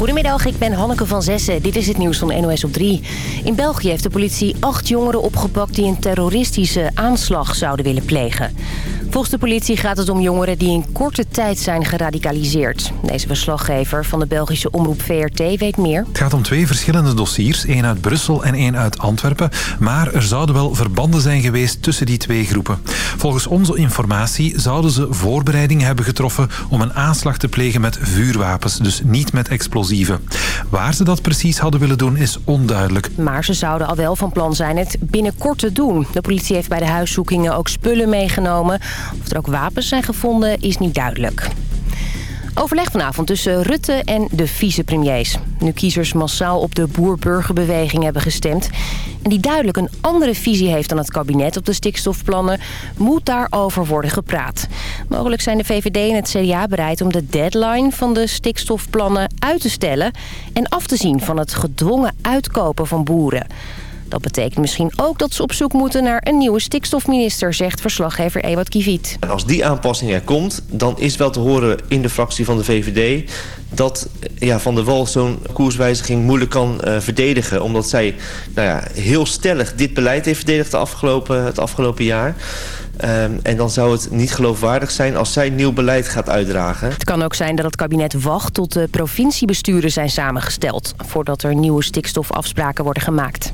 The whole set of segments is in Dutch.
Goedemiddag, ik ben Hanneke van Zessen. Dit is het nieuws van NOS op 3. In België heeft de politie acht jongeren opgepakt... die een terroristische aanslag zouden willen plegen. Volgens de politie gaat het om jongeren die in korte tijd zijn geradicaliseerd. Deze verslaggever van de Belgische omroep VRT weet meer. Het gaat om twee verschillende dossiers, één uit Brussel en één uit Antwerpen. Maar er zouden wel verbanden zijn geweest tussen die twee groepen. Volgens onze informatie zouden ze voorbereidingen hebben getroffen... om een aanslag te plegen met vuurwapens, dus niet met explosieven. Waar ze dat precies hadden willen doen is onduidelijk. Maar ze zouden al wel van plan zijn het binnenkort te doen. De politie heeft bij de huiszoekingen ook spullen meegenomen... Of er ook wapens zijn gevonden is niet duidelijk. Overleg vanavond tussen Rutte en de vicepremiers. Nu kiezers massaal op de boer-burgerbeweging hebben gestemd... en die duidelijk een andere visie heeft dan het kabinet op de stikstofplannen... moet daarover worden gepraat. Mogelijk zijn de VVD en het CDA bereid om de deadline van de stikstofplannen uit te stellen... en af te zien van het gedwongen uitkopen van boeren... Dat betekent misschien ook dat ze op zoek moeten naar een nieuwe stikstofminister, zegt verslaggever Ewout Kiviet. Als die aanpassing er komt, dan is wel te horen in de fractie van de VVD dat ja, Van der Wal zo'n koerswijziging moeilijk kan uh, verdedigen. Omdat zij nou ja, heel stellig dit beleid heeft verdedigd de afgelopen, het afgelopen jaar. Um, en dan zou het niet geloofwaardig zijn als zij nieuw beleid gaat uitdragen. Het kan ook zijn dat het kabinet wacht tot de provinciebesturen zijn samengesteld... voordat er nieuwe stikstofafspraken worden gemaakt.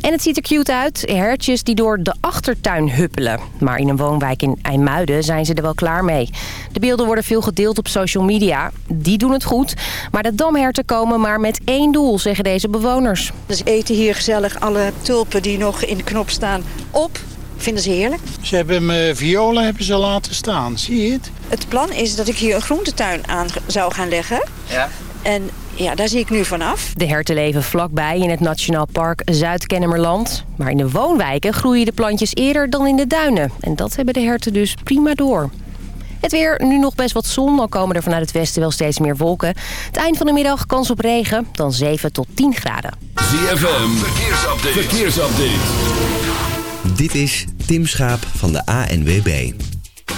En het ziet er cute uit. Hertjes die door de achtertuin huppelen. Maar in een woonwijk in IJmuiden zijn ze er wel klaar mee. De beelden worden veel gedeeld op social media. Die doen het goed. Maar de damherten komen maar met één doel, zeggen deze bewoners. Ze eten hier gezellig alle tulpen die nog in de knop staan op. Vinden ze heerlijk. Ze hebben me violen hebben ze laten staan. Zie je het? Het plan is dat ik hier een groentetuin aan zou gaan leggen. Ja. En ja, daar zie ik nu vanaf. De herten leven vlakbij in het Nationaal Park Zuid-Kennemerland. Maar in de woonwijken groeien de plantjes eerder dan in de duinen. En dat hebben de herten dus prima door. Het weer, nu nog best wat zon, dan komen er vanuit het westen wel steeds meer wolken. Het eind van de middag kans op regen, dan 7 tot 10 graden. ZFM, verkeersupdate. verkeersupdate. Dit is Tim Schaap van de ANWB.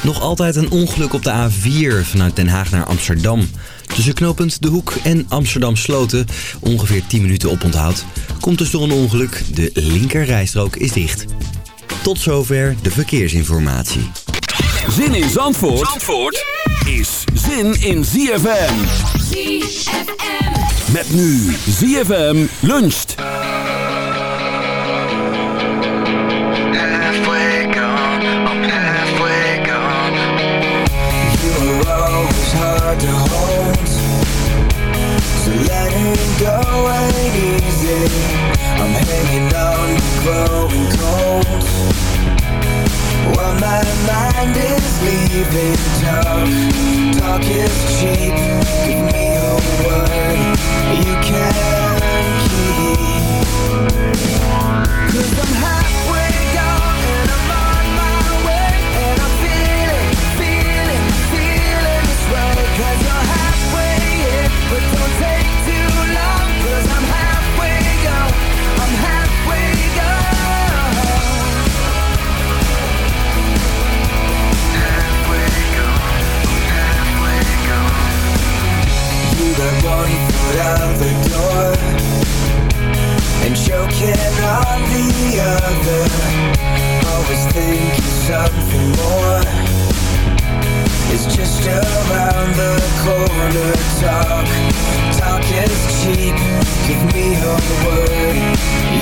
Nog altijd een ongeluk op de A4 vanuit Den Haag naar Amsterdam. Tussen knooppunt De Hoek en Amsterdam Sloten, ongeveer 10 minuten oponthoud, komt dus door een ongeluk. De linkerrijstrook is dicht. Tot zover de verkeersinformatie. Zin in Zandvoort, Zandvoort is zin in ZFM. ZFM. Met nu ZFM luncht. hard to hold So ain't easy I'm hanging on to growing cold. While my mind is leaving talk Talk is cheap Give me a word. You can keep. Cause I'm halfway Got one foot out the door. And choking on the other Always thinking something more. It's just around the corner Talk, talk is cheap. Give me a word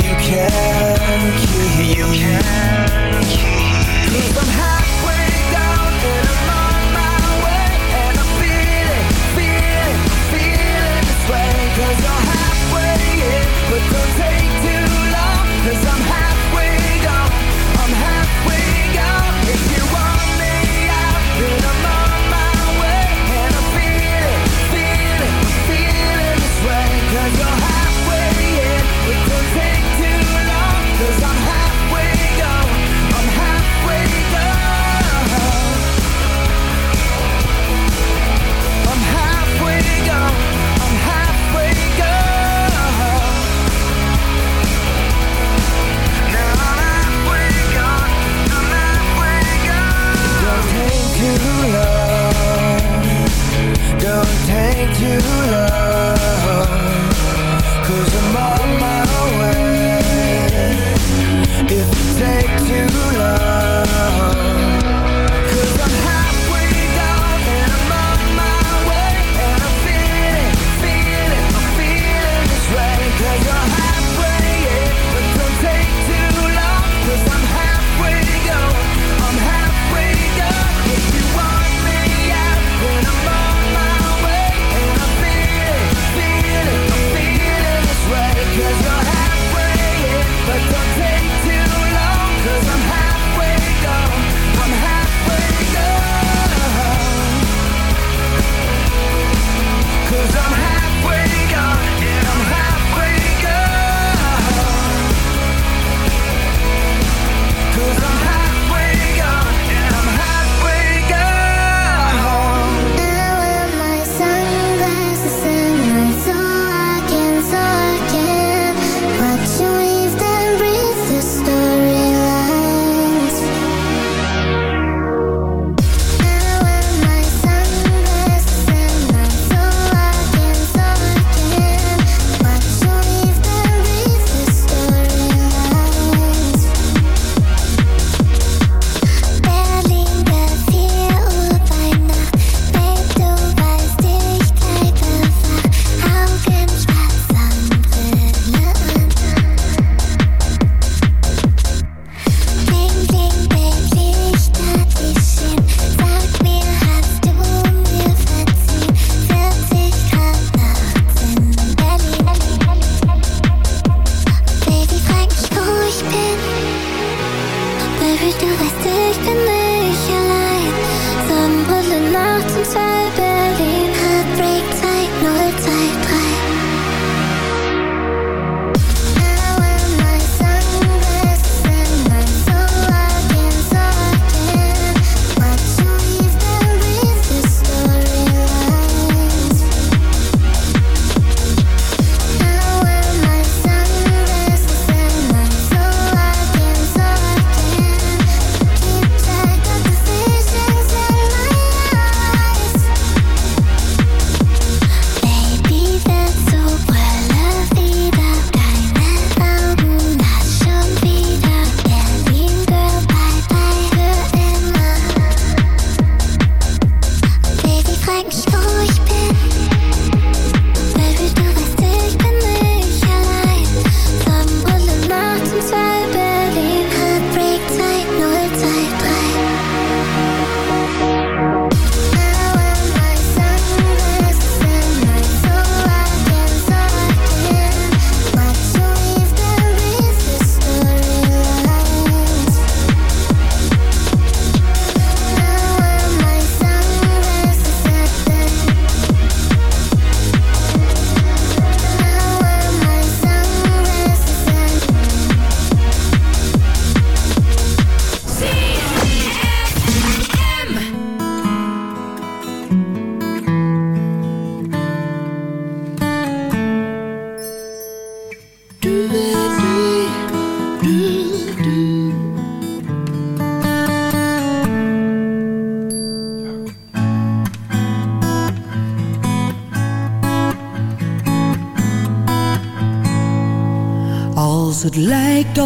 You can keep You can keep. I'm could take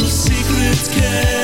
secrets can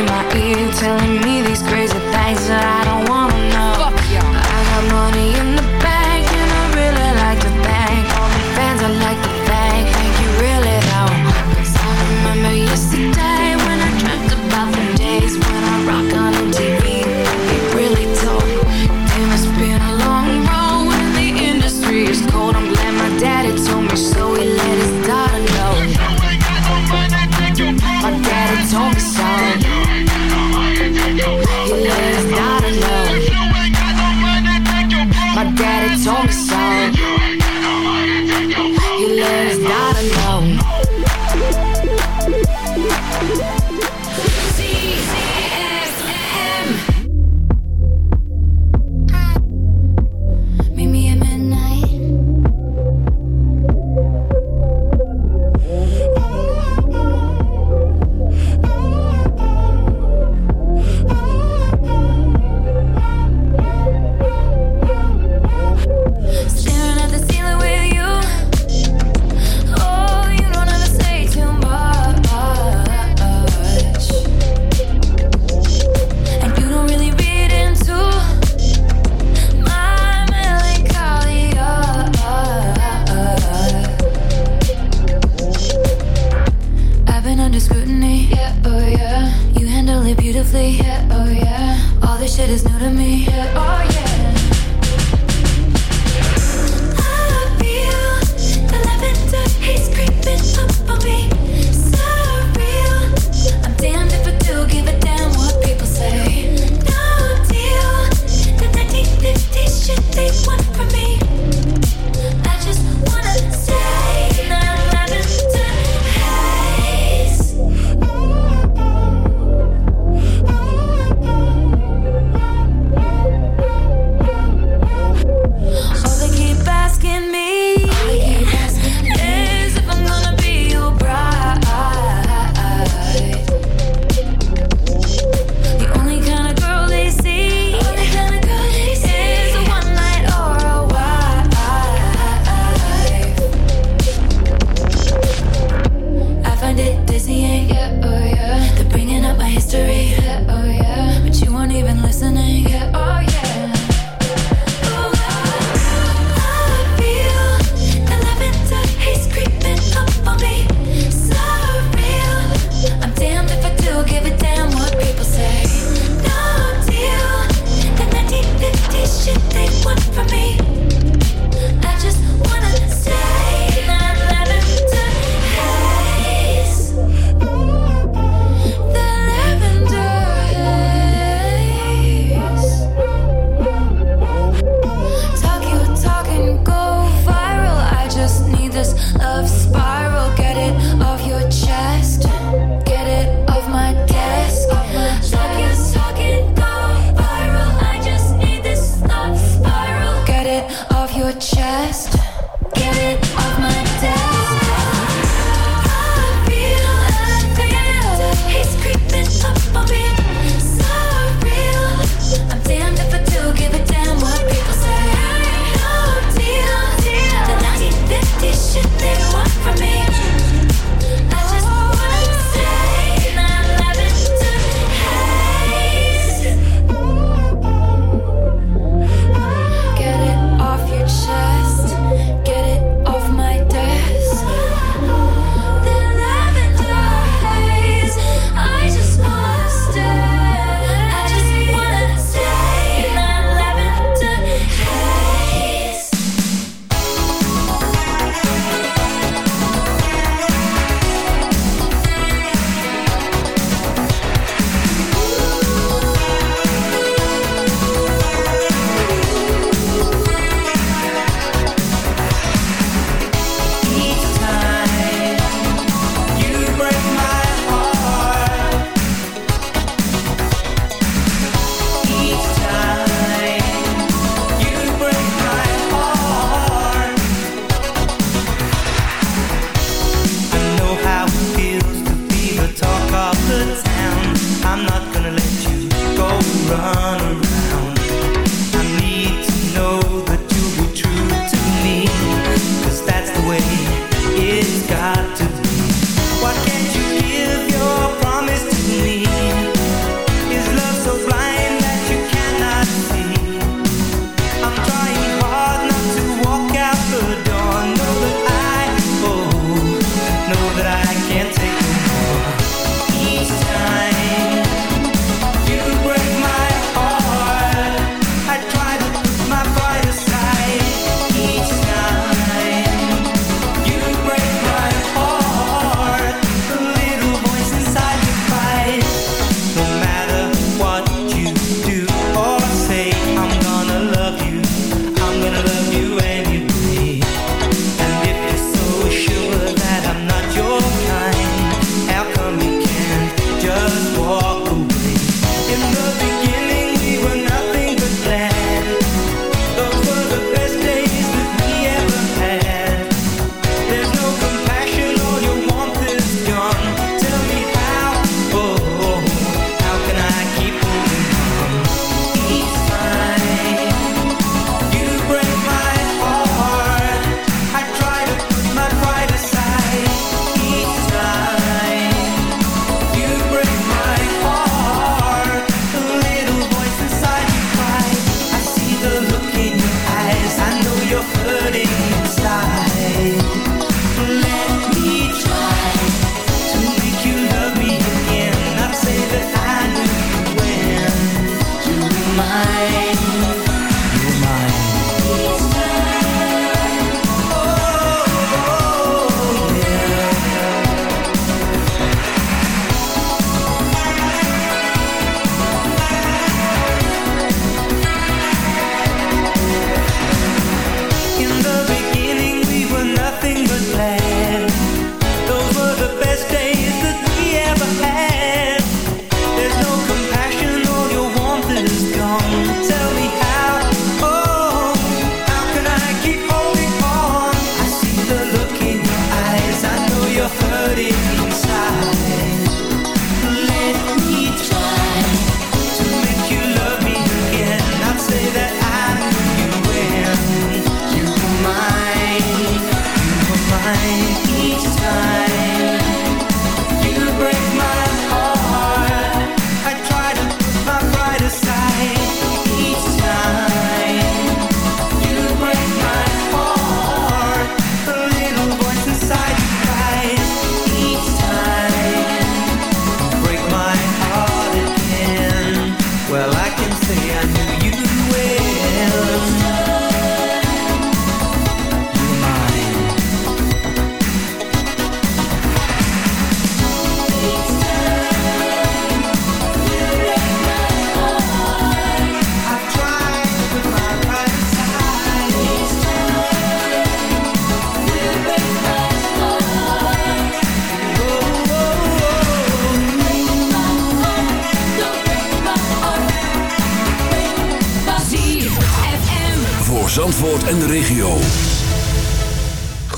in my ear telling me these crazy things that I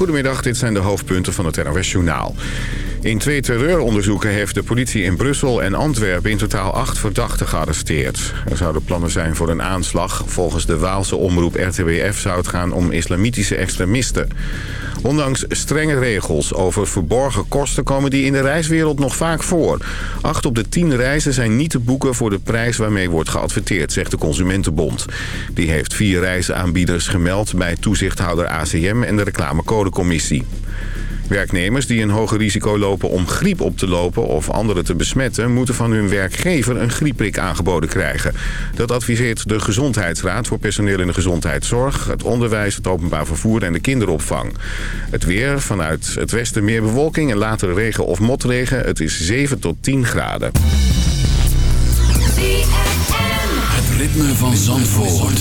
Goedemiddag, dit zijn de hoofdpunten van het NOS-journaal. In twee terreuronderzoeken heeft de politie in Brussel en Antwerpen in totaal acht verdachten gearresteerd. Er zouden plannen zijn voor een aanslag. Volgens de Waalse omroep RTBF zou het gaan om islamitische extremisten. Ondanks strenge regels over verborgen kosten komen die in de reiswereld nog vaak voor. Acht op de tien reizen zijn niet te boeken voor de prijs waarmee wordt geadverteerd, zegt de Consumentenbond. Die heeft vier reisaanbieders gemeld bij toezichthouder ACM en de reclamecodecommissie. Werknemers die een hoger risico lopen om griep op te lopen of anderen te besmetten... moeten van hun werkgever een griepprik aangeboden krijgen. Dat adviseert de Gezondheidsraad voor personeel in de gezondheidszorg... het onderwijs, het openbaar vervoer en de kinderopvang. Het weer vanuit het westen meer bewolking en later regen of motregen. Het is 7 tot 10 graden. Het ritme van Zandvoort.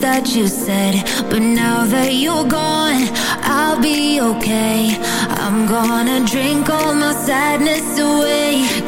that you said. But now that you're gone, I'll be okay. I'm gonna drink all my sadness away.